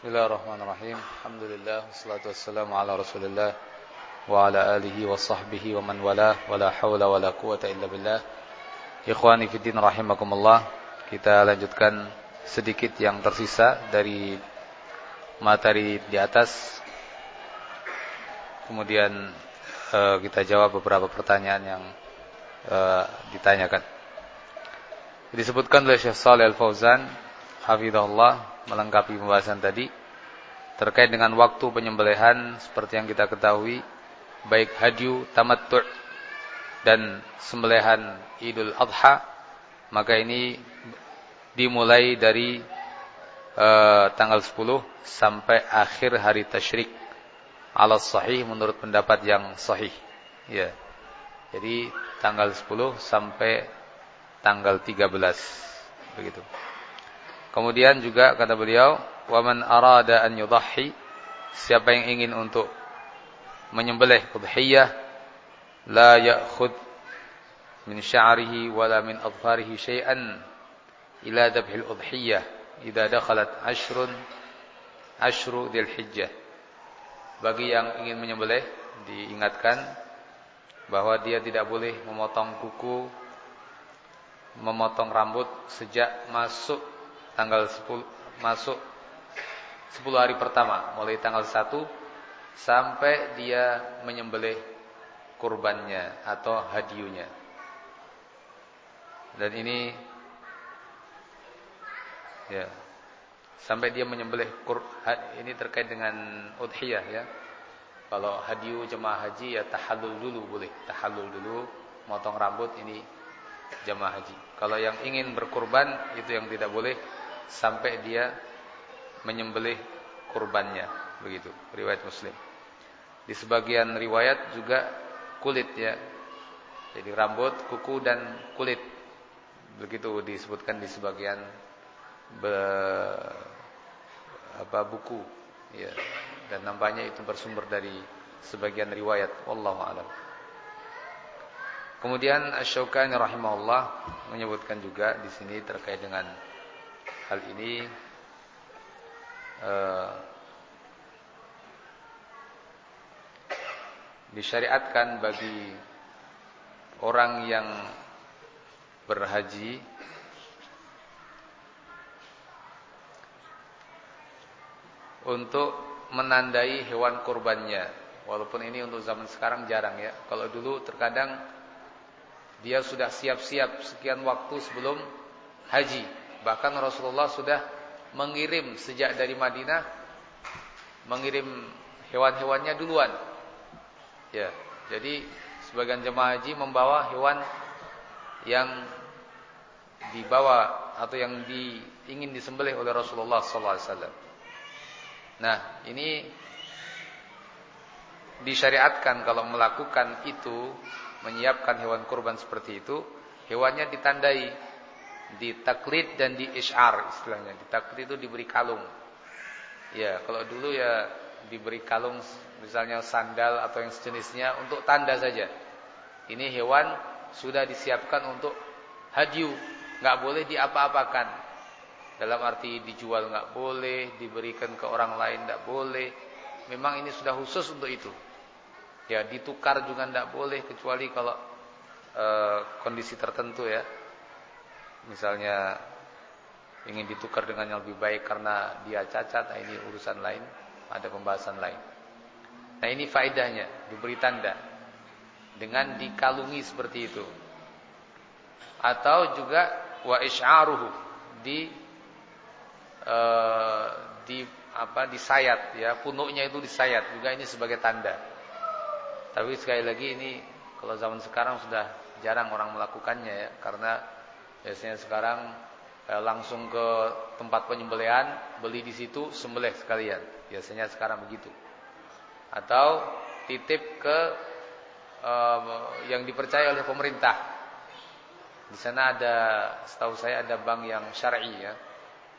Bismillahirrahmanirrahim. Alhamdulillah wassalatu wassalamu ala Rasulillah wa ala alihi wa sahbihi wa man wala wala haula wala quwata illa billah. Ikhwani fiddin rahimakumullah. Kita lanjutkan sedikit yang tersisa dari materi di atas. Kemudian uh, kita jawab beberapa pertanyaan yang uh, ditanyakan. Disebutkan oleh Syekh Saleh Al-Fauzan hafizahullah melengkapi pembahasan tadi terkait dengan waktu penyembelihan seperti yang kita ketahui baik hadyu tamattu' dan sembelihan Idul Adha maka ini dimulai dari uh, tanggal 10 sampai akhir hari tasyrik ala sahih menurut pendapat yang sahih. Ya. Jadi tanggal 10 sampai tanggal 13 begitu Kemudian juga kata beliau, "Waman arada an yudhhi" Siapa yang ingin untuk menyembelih udhiyah la ya'khud min sya'rihi wala min adfarihi syai'an ila dhabhil udhiyah idza dakhalat ashrun ashru dzil hijjah. Bagi yang ingin menyembelih diingatkan bahwa dia tidak boleh memotong kuku, memotong rambut sejak masuk tanggal 10 masuk 10 hari pertama mulai tanggal 1 sampai dia menyembelih kurbannya atau hadiunya. Dan ini ya sampai dia menyembelih kur, ini terkait dengan udhiyah ya. Kalau hadiu jemaah haji ya tahallul dulu boleh, tahallul dulu, motong rambut ini jemaah haji. Kalau yang ingin berkurban itu yang tidak boleh sampai dia menyembelih kurbannya begitu. Riwayat Muslim. Di sebagian riwayat juga kulit ya. Jadi rambut kuku dan kulit. Begitu disebutkan di sebagian be, apa buku ya. Dan nampaknya itu bersumber dari sebagian riwayat. Wallahu alam. Kemudian Asy-Syaukani rahimahullah menyebutkan juga di sini terkait dengan hal ini uh, disyariatkan bagi orang yang berhaji untuk menandai hewan kurbannya. Walaupun ini untuk zaman sekarang jarang ya. Kalau dulu terkadang dia sudah siap-siap sekian waktu sebelum haji. Bahkan Rasulullah sudah mengirim sejak dari Madinah mengirim hewan-hewannya duluan. Ya, jadi sebagian jemaah haji membawa hewan yang dibawa atau yang di, ingin disembelih oleh Rasulullah SAW. Nah, ini disyariatkan kalau melakukan itu, menyiapkan hewan kurban seperti itu, hewannya ditandai ditaklid dan di isyar istilahnya. Ditaklid itu diberi kalung. Ya, kalau dulu ya diberi kalung misalnya sandal atau yang sejenisnya untuk tanda saja. Ini hewan sudah disiapkan untuk hadiu, nggak boleh diapa-apakan. Dalam arti dijual nggak boleh, diberikan ke orang lain nggak boleh. Memang ini sudah khusus untuk itu. Ya, ditukar juga nggak boleh kecuali kalau e, kondisi tertentu ya misalnya ingin ditukar dengan yang lebih baik karena dia cacat, nah ini urusan lain, ada pembahasan lain. Nah ini faedahnya, diberi tanda dengan dikalungi seperti itu. Atau juga wa isy'aruhu di uh, di apa disayat ya, punuknya itu disayat juga ini sebagai tanda. Tapi sekali lagi ini kalau zaman sekarang sudah jarang orang melakukannya ya karena Biasanya sekarang eh, langsung ke tempat penyembelihan, beli di situ, sembelih sekalian. Biasanya sekarang begitu. Atau titip ke eh, yang dipercaya oleh pemerintah. Di sana ada, setahu saya ada bank yang syar'i ya,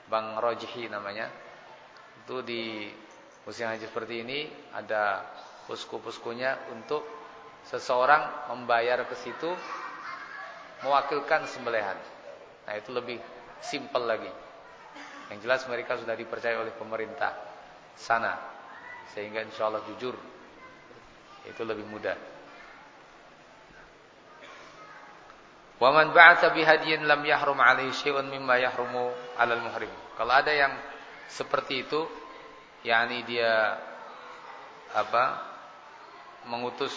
bank rojihi namanya. Itu di musim haji seperti ini ada pusku-puskunya untuk seseorang membayar ke situ mewakilkan sembelihan. Nah itu lebih simpel lagi. Yang jelas mereka sudah dipercaya oleh pemerintah sana. Sehingga insya Allah jujur. Itu lebih mudah. Waman ba'atha bihadiyin lam yahrum alaihi syai'un mimma yahrumu 'alal muhrim. Kalau ada yang seperti itu, yakni dia apa? mengutus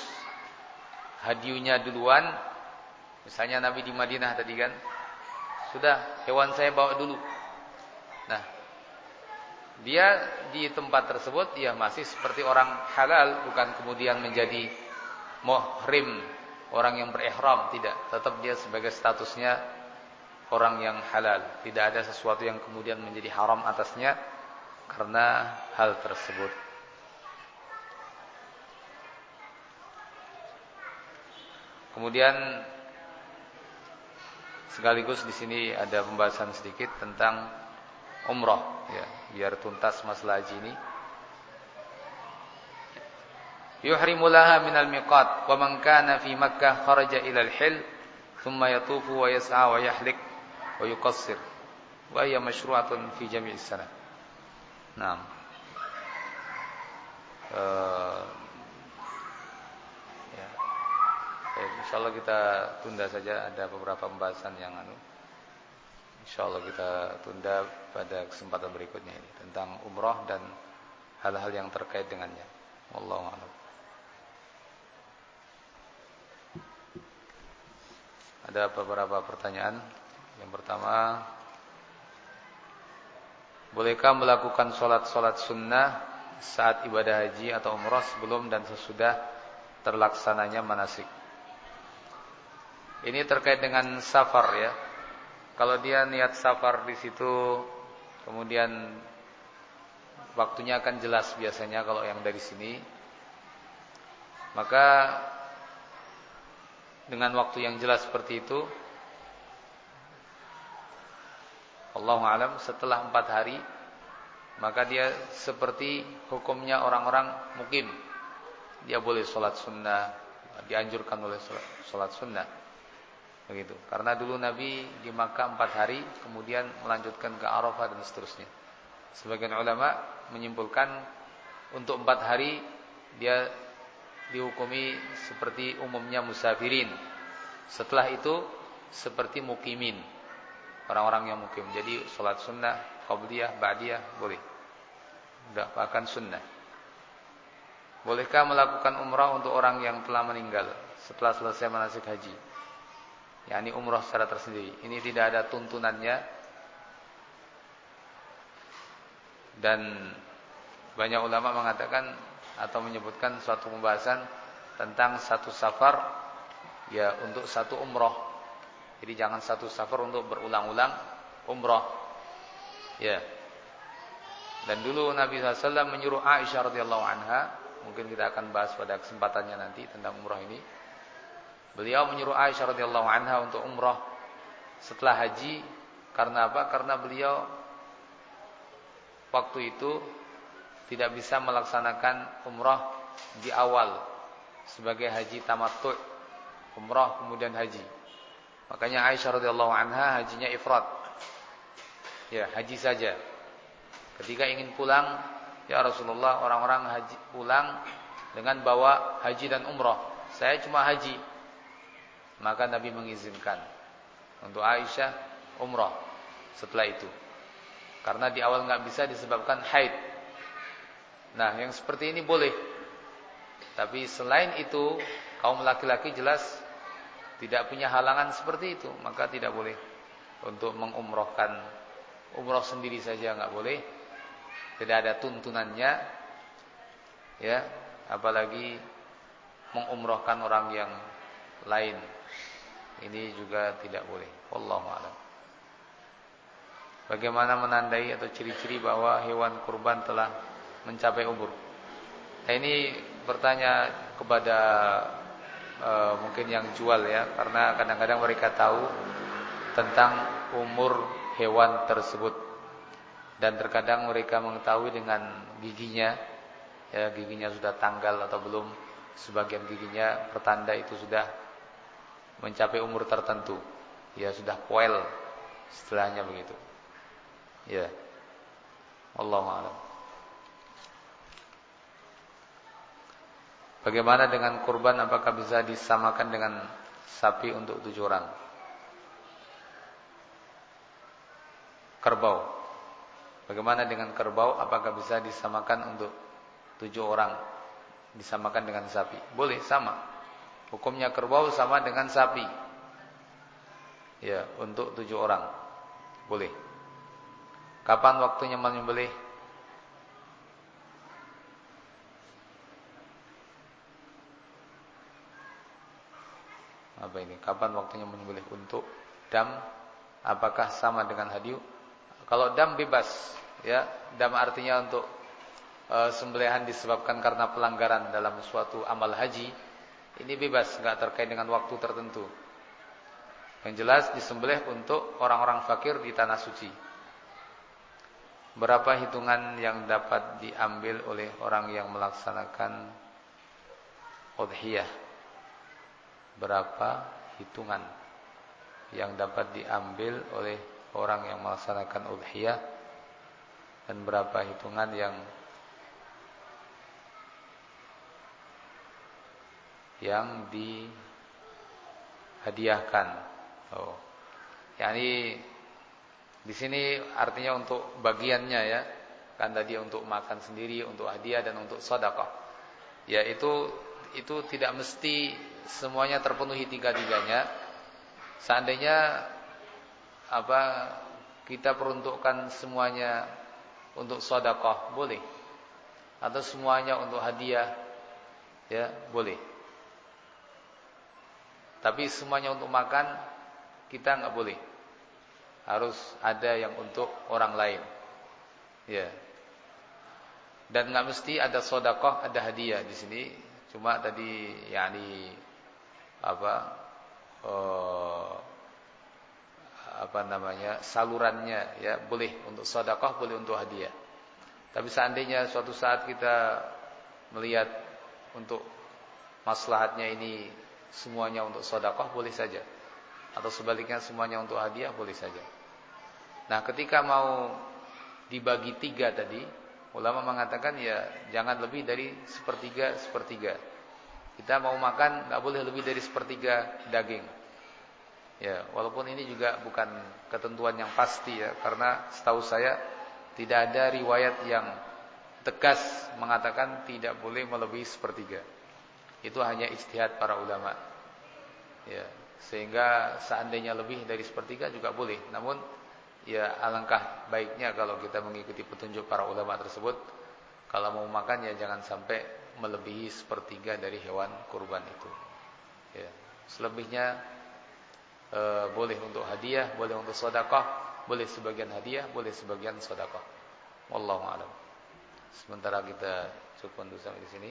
hadiunya duluan. Misalnya Nabi di Madinah tadi kan, sudah hewan saya bawa dulu. Nah, dia di tempat tersebut dia masih seperti orang halal, bukan kemudian menjadi muhrim orang yang berihram tidak. Tetap dia sebagai statusnya orang yang halal. Tidak ada sesuatu yang kemudian menjadi haram atasnya karena hal tersebut. Kemudian sekaligus di sini ada pembahasan sedikit tentang umrah ya biar tuntas masalah haji ini. Yuhrimu laha minal miqat wa man kana fi makkah kharaja ila al-hil thumma yatufu wa yas'a wa yahlik wa yuqassir. Wa hiya mashru'atun fi jami'is sana. Naam. Uh, ya. Eh, insyaallah kita tunda saja ada beberapa pembahasan yang anu insyaallah kita tunda pada kesempatan berikutnya ini tentang umrah dan hal-hal yang terkait dengannya wallahu a'lam Ada beberapa pertanyaan. Yang pertama, bolehkah melakukan sholat-sholat sunnah saat ibadah haji atau umrah sebelum dan sesudah terlaksananya manasik? Ini terkait dengan safar ya. Kalau dia niat safar di situ, kemudian waktunya akan jelas biasanya kalau yang dari sini. Maka dengan waktu yang jelas seperti itu Allah alam setelah empat hari maka dia seperti hukumnya orang-orang mukim dia boleh sholat sunnah dianjurkan oleh sholat sunnah begitu karena dulu Nabi di Makkah empat hari kemudian melanjutkan ke Arafah dan seterusnya sebagian ulama menyimpulkan untuk empat hari dia dihukumi seperti umumnya musafirin. Setelah itu seperti mukimin. Orang-orang yang mukim. Jadi sholat sunnah, qabliyah, ba'diyah boleh. Tidak bahkan sunnah. Bolehkah melakukan umrah untuk orang yang telah meninggal setelah selesai manasik haji? Ya, ini umrah secara tersendiri. Ini tidak ada tuntunannya. Dan banyak ulama mengatakan atau menyebutkan suatu pembahasan tentang satu safar ya untuk satu umroh. Jadi jangan satu safar untuk berulang-ulang umroh. Ya. Dan dulu Nabi SAW menyuruh Aisyah radhiyallahu anha, mungkin kita akan bahas pada kesempatannya nanti tentang umroh ini. Beliau menyuruh Aisyah radhiyallahu anha untuk umroh setelah haji. Karena apa? Karena beliau waktu itu tidak bisa melaksanakan umrah di awal sebagai haji tamattu' umrah kemudian haji. Makanya Aisyah radhiyallahu anha hajinya ifrat. Ya haji saja. Ketika ingin pulang ya Rasulullah orang-orang haji pulang dengan bawa haji dan umrah. Saya cuma haji maka Nabi mengizinkan untuk Aisyah umrah setelah itu karena di awal nggak bisa disebabkan haid Nah, yang seperti ini boleh. Tapi selain itu, kaum laki-laki jelas tidak punya halangan seperti itu, maka tidak boleh untuk mengumrohkan umroh sendiri saja nggak boleh. Tidak ada tuntunannya. Ya, apalagi mengumrohkan orang yang lain. Ini juga tidak boleh. Wallahu a'lam. Bagaimana menandai atau ciri-ciri bahwa hewan kurban telah mencapai umur. Nah, ini bertanya kepada e, mungkin yang jual ya, karena kadang-kadang mereka tahu tentang umur hewan tersebut dan terkadang mereka mengetahui dengan giginya, ya giginya sudah tanggal atau belum, sebagian giginya pertanda itu sudah mencapai umur tertentu, ya sudah poel, setelahnya begitu. Ya. Allahu a'lam. Bagaimana dengan kurban apakah bisa disamakan dengan sapi untuk tujuh orang? Kerbau. Bagaimana dengan kerbau apakah bisa disamakan untuk tujuh orang? Disamakan dengan sapi? Boleh, sama. Hukumnya kerbau sama dengan sapi. Ya, untuk tujuh orang. Boleh. Kapan waktunya menyembelih? Apa ini? Kapan waktunya menyembelih untuk dam? Apakah sama dengan hadiu? Kalau dam bebas, ya. Dam artinya untuk e, sembelihan disebabkan karena pelanggaran dalam suatu amal haji. Ini bebas, nggak terkait dengan waktu tertentu. Yang jelas disembelih untuk orang-orang fakir di tanah suci. Berapa hitungan yang dapat diambil oleh orang yang melaksanakan udhiyah? Berapa hitungan yang dapat diambil oleh orang yang melaksanakan udhiyah dan berapa hitungan yang yang dihadiahkan. Oh. Yani di sini artinya untuk bagiannya ya. Kan tadi untuk makan sendiri, untuk hadiah dan untuk sedekah. Ya itu itu tidak mesti semuanya terpenuhi tiga-tiganya. Seandainya apa kita peruntukkan semuanya untuk sedekah boleh. Atau semuanya untuk hadiah ya boleh. Tapi semuanya untuk makan kita nggak boleh harus ada yang untuk orang lain. Ya. Dan nggak mesti ada sodakoh, ada hadiah di sini. Cuma tadi yakni apa oh, apa namanya salurannya ya boleh untuk sodakoh, boleh untuk hadiah. Tapi seandainya suatu saat kita melihat untuk maslahatnya ini semuanya untuk sodakoh boleh saja. Atau sebaliknya semuanya untuk hadiah boleh saja. Nah ketika mau dibagi tiga tadi, ulama mengatakan ya jangan lebih dari sepertiga sepertiga. Kita mau makan nggak boleh lebih dari sepertiga daging. Ya, walaupun ini juga bukan ketentuan yang pasti ya, karena setahu saya tidak ada riwayat yang tegas mengatakan tidak boleh melebihi sepertiga. Itu hanya istihad para ulama. Ya, sehingga seandainya lebih dari sepertiga juga boleh. Namun ya alangkah baiknya kalau kita mengikuti petunjuk para ulama tersebut. Kalau mau makan ya jangan sampai melebihi sepertiga dari hewan kurban itu. Ya. Selebihnya e, boleh untuk hadiah, boleh untuk sedekah, boleh sebagian hadiah, boleh sebagian sedekah. Wallahu a'lam. Sementara kita cukup untuk sampai di sini.